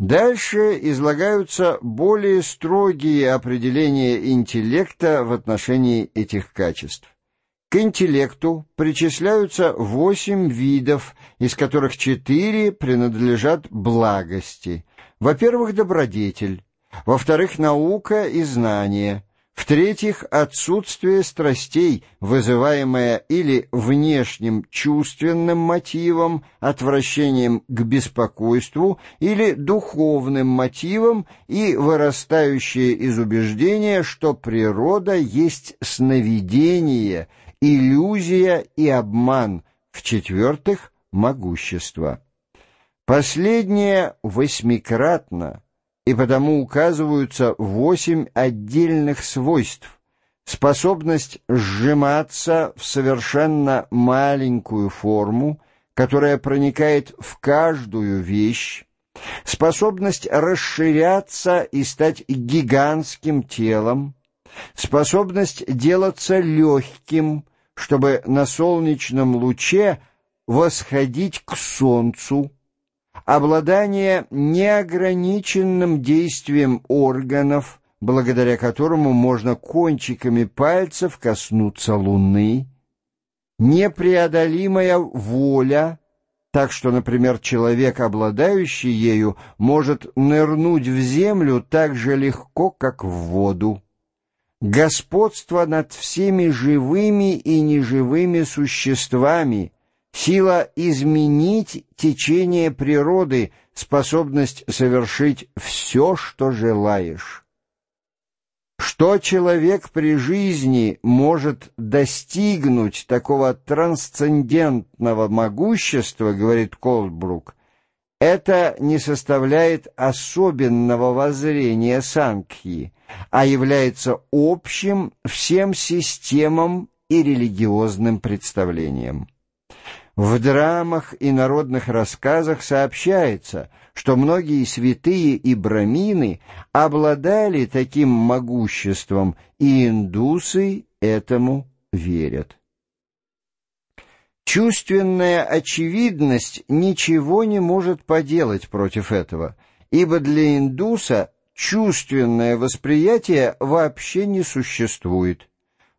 Дальше излагаются более строгие определения интеллекта в отношении этих качеств. К интеллекту причисляются восемь видов, из которых четыре принадлежат благости. Во-первых, добродетель, во-вторых, наука и знание – в-третьих, отсутствие страстей, вызываемое или внешним чувственным мотивом, отвращением к беспокойству, или духовным мотивом и вырастающее из убеждения, что природа есть сновидение, иллюзия и обман. В-четвертых, могущество. Последнее восьмикратно – и потому указываются восемь отдельных свойств. Способность сжиматься в совершенно маленькую форму, которая проникает в каждую вещь, способность расширяться и стать гигантским телом, способность делаться легким, чтобы на солнечном луче восходить к солнцу, обладание неограниченным действием органов, благодаря которому можно кончиками пальцев коснуться Луны, непреодолимая воля, так что, например, человек, обладающий ею, может нырнуть в землю так же легко, как в воду. Господство над всеми живыми и неживыми существами — Сила изменить течение природы, способность совершить все, что желаешь. Что человек при жизни может достигнуть такого трансцендентного могущества, говорит Колбрук, это не составляет особенного воззрения Санкхи, а является общим всем системам и религиозным представлениям. В драмах и народных рассказах сообщается, что многие святые и брамины обладали таким могуществом, и индусы этому верят. Чувственная очевидность ничего не может поделать против этого, ибо для индуса чувственное восприятие вообще не существует.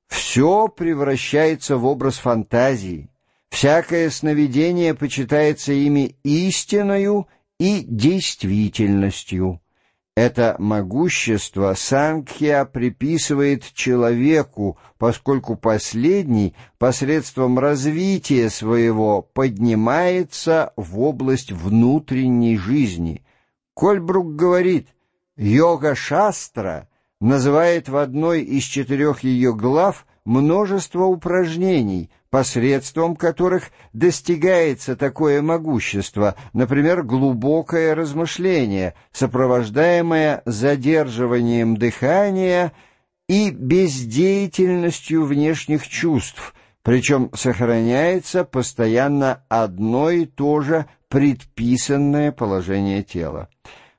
Все превращается в образ фантазии, Всякое сновидение почитается ими истиною и действительностью. Это могущество Сангхья приписывает человеку, поскольку последний посредством развития своего поднимается в область внутренней жизни. Кольбрук говорит, йога-шастра называет в одной из четырех ее глав множество упражнений — посредством которых достигается такое могущество, например, глубокое размышление, сопровождаемое задерживанием дыхания и бездеятельностью внешних чувств, причем сохраняется постоянно одно и то же предписанное положение тела.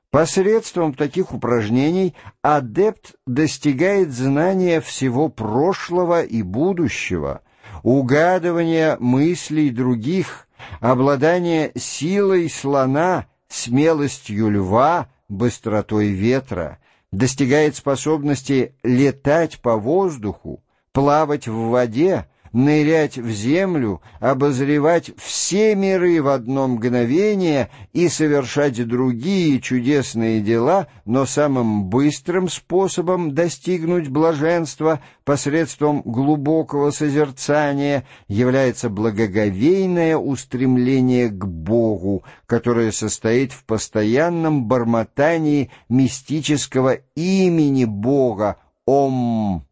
Посредством таких упражнений адепт достигает знания всего прошлого и будущего – угадывание мыслей других, обладание силой слона, смелостью льва, быстротой ветра, достигает способности летать по воздуху, плавать в воде, нырять в землю, обозревать все миры в одно мгновение и совершать другие чудесные дела, но самым быстрым способом достигнуть блаженства посредством глубокого созерцания является благоговейное устремление к Богу, которое состоит в постоянном бормотании мистического имени Бога «Ом».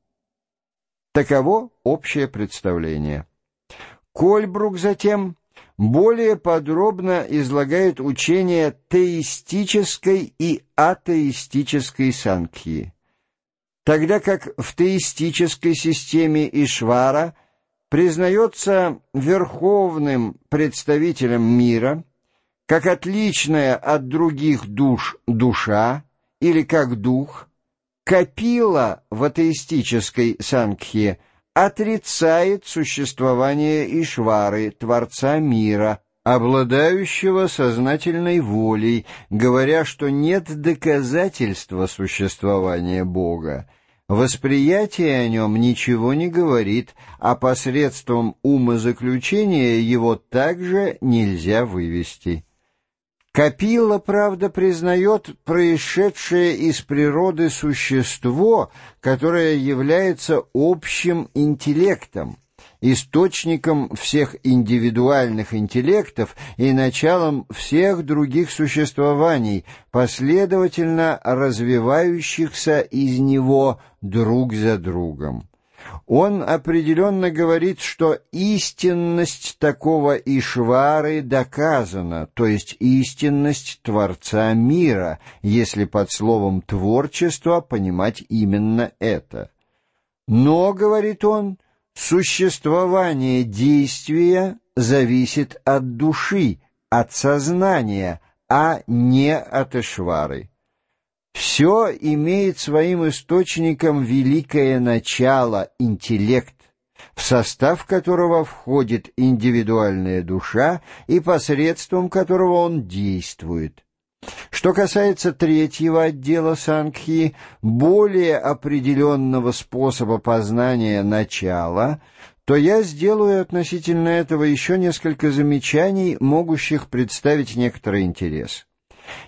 Таково общее представление. Кольбрук затем более подробно излагает учение теистической и атеистической санкхи. Тогда как в теистической системе Ишвара признается верховным представителем мира, как отличная от других душ душа или как дух – Капила в атеистической Сангхе отрицает существование Ишвары, Творца мира, обладающего сознательной волей, говоря, что нет доказательства существования Бога. Восприятие о нем ничего не говорит, а посредством умозаключения его также нельзя вывести. Капилла, правда, признает происшедшее из природы существо, которое является общим интеллектом, источником всех индивидуальных интеллектов и началом всех других существований, последовательно развивающихся из него друг за другом. Он определенно говорит, что истинность такого Ишвары доказана, то есть истинность Творца мира, если под словом «творчество» понимать именно это. Но, говорит он, — Существование действия зависит от души, от сознания, а не от Ишвары. Все имеет своим источником великое начало, интеллект, в состав которого входит индивидуальная душа и посредством которого он действует. Что касается третьего отдела Сангхи, более определенного способа познания начала, то я сделаю относительно этого еще несколько замечаний, могущих представить некоторый интерес.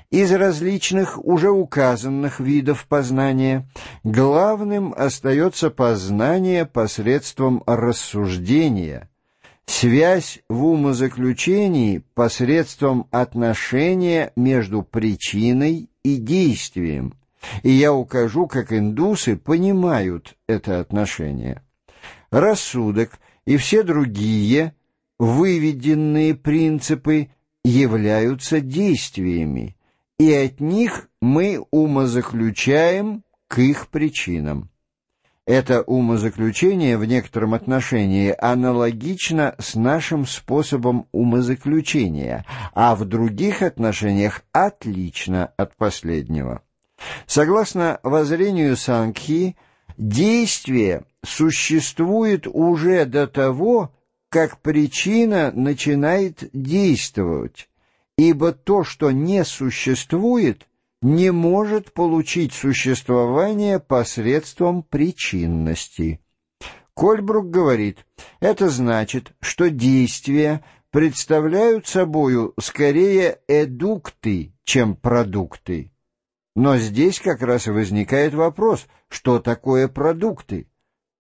Из различных уже указанных видов познания. Главным остается познание посредством рассуждения – связь в умозаключении посредством отношения между причиной и действием, и я укажу, как индусы понимают это отношение. Рассудок и все другие выведенные принципы являются действиями, и от них мы умозаключаем к их причинам. Это умозаключение в некотором отношении аналогично с нашим способом умозаключения, а в других отношениях отлично от последнего. Согласно воззрению Сангхи, действие существует уже до того, как причина начинает действовать, ибо то, что не существует – не может получить существование посредством причинности. Кольбрук говорит, это значит, что действия представляют собою скорее эдукты, чем продукты. Но здесь как раз возникает вопрос, что такое продукты?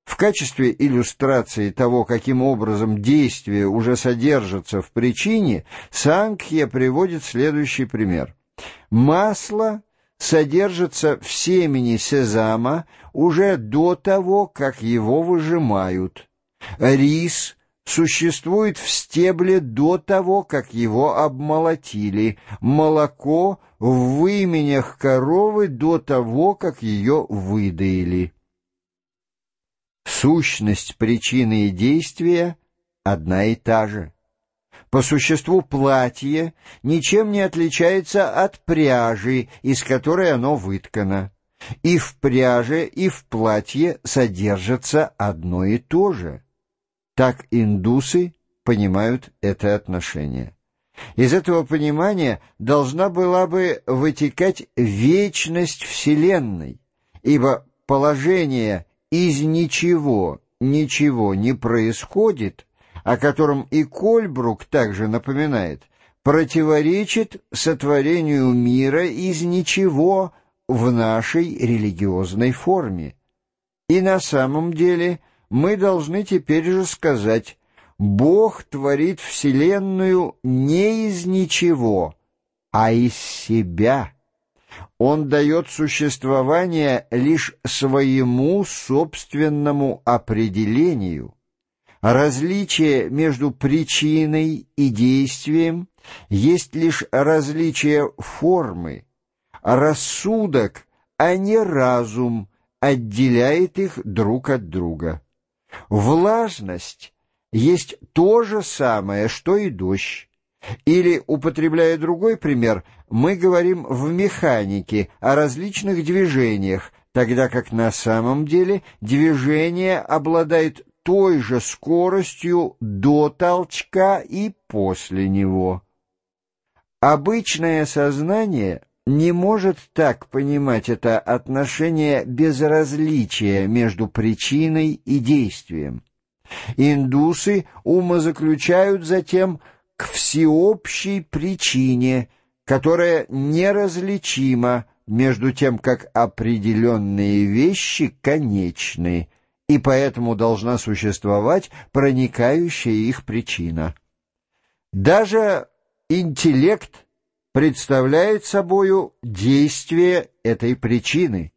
В качестве иллюстрации того, каким образом действие уже содержится в причине, Сангхья приводит следующий пример – Масло содержится в семени сезама уже до того, как его выжимают. Рис существует в стебле до того, как его обмолотили. Молоко в выменях коровы до того, как ее выдаили. Сущность причины и действия одна и та же. По существу платье ничем не отличается от пряжи, из которой оно выткано. И в пряже, и в платье содержится одно и то же. Так индусы понимают это отношение. Из этого понимания должна была бы вытекать вечность Вселенной, ибо положение «из ничего ничего не происходит» о котором и Кольбрук также напоминает, противоречит сотворению мира из ничего в нашей религиозной форме. И на самом деле мы должны теперь же сказать, Бог творит Вселенную не из ничего, а из себя. Он дает существование лишь своему собственному определению. Различие между причиной и действием есть лишь различие формы. Рассудок, а не разум, отделяет их друг от друга. Влажность есть то же самое, что и дождь. Или, употребляя другой пример, мы говорим в механике о различных движениях, тогда как на самом деле движение обладает той же скоростью до толчка и после него. Обычное сознание не может так понимать это отношение безразличия между причиной и действием. Индусы умозаключают затем к всеобщей причине, которая неразличима между тем, как определенные вещи конечны, и поэтому должна существовать проникающая их причина. Даже интеллект представляет собою действие этой причины,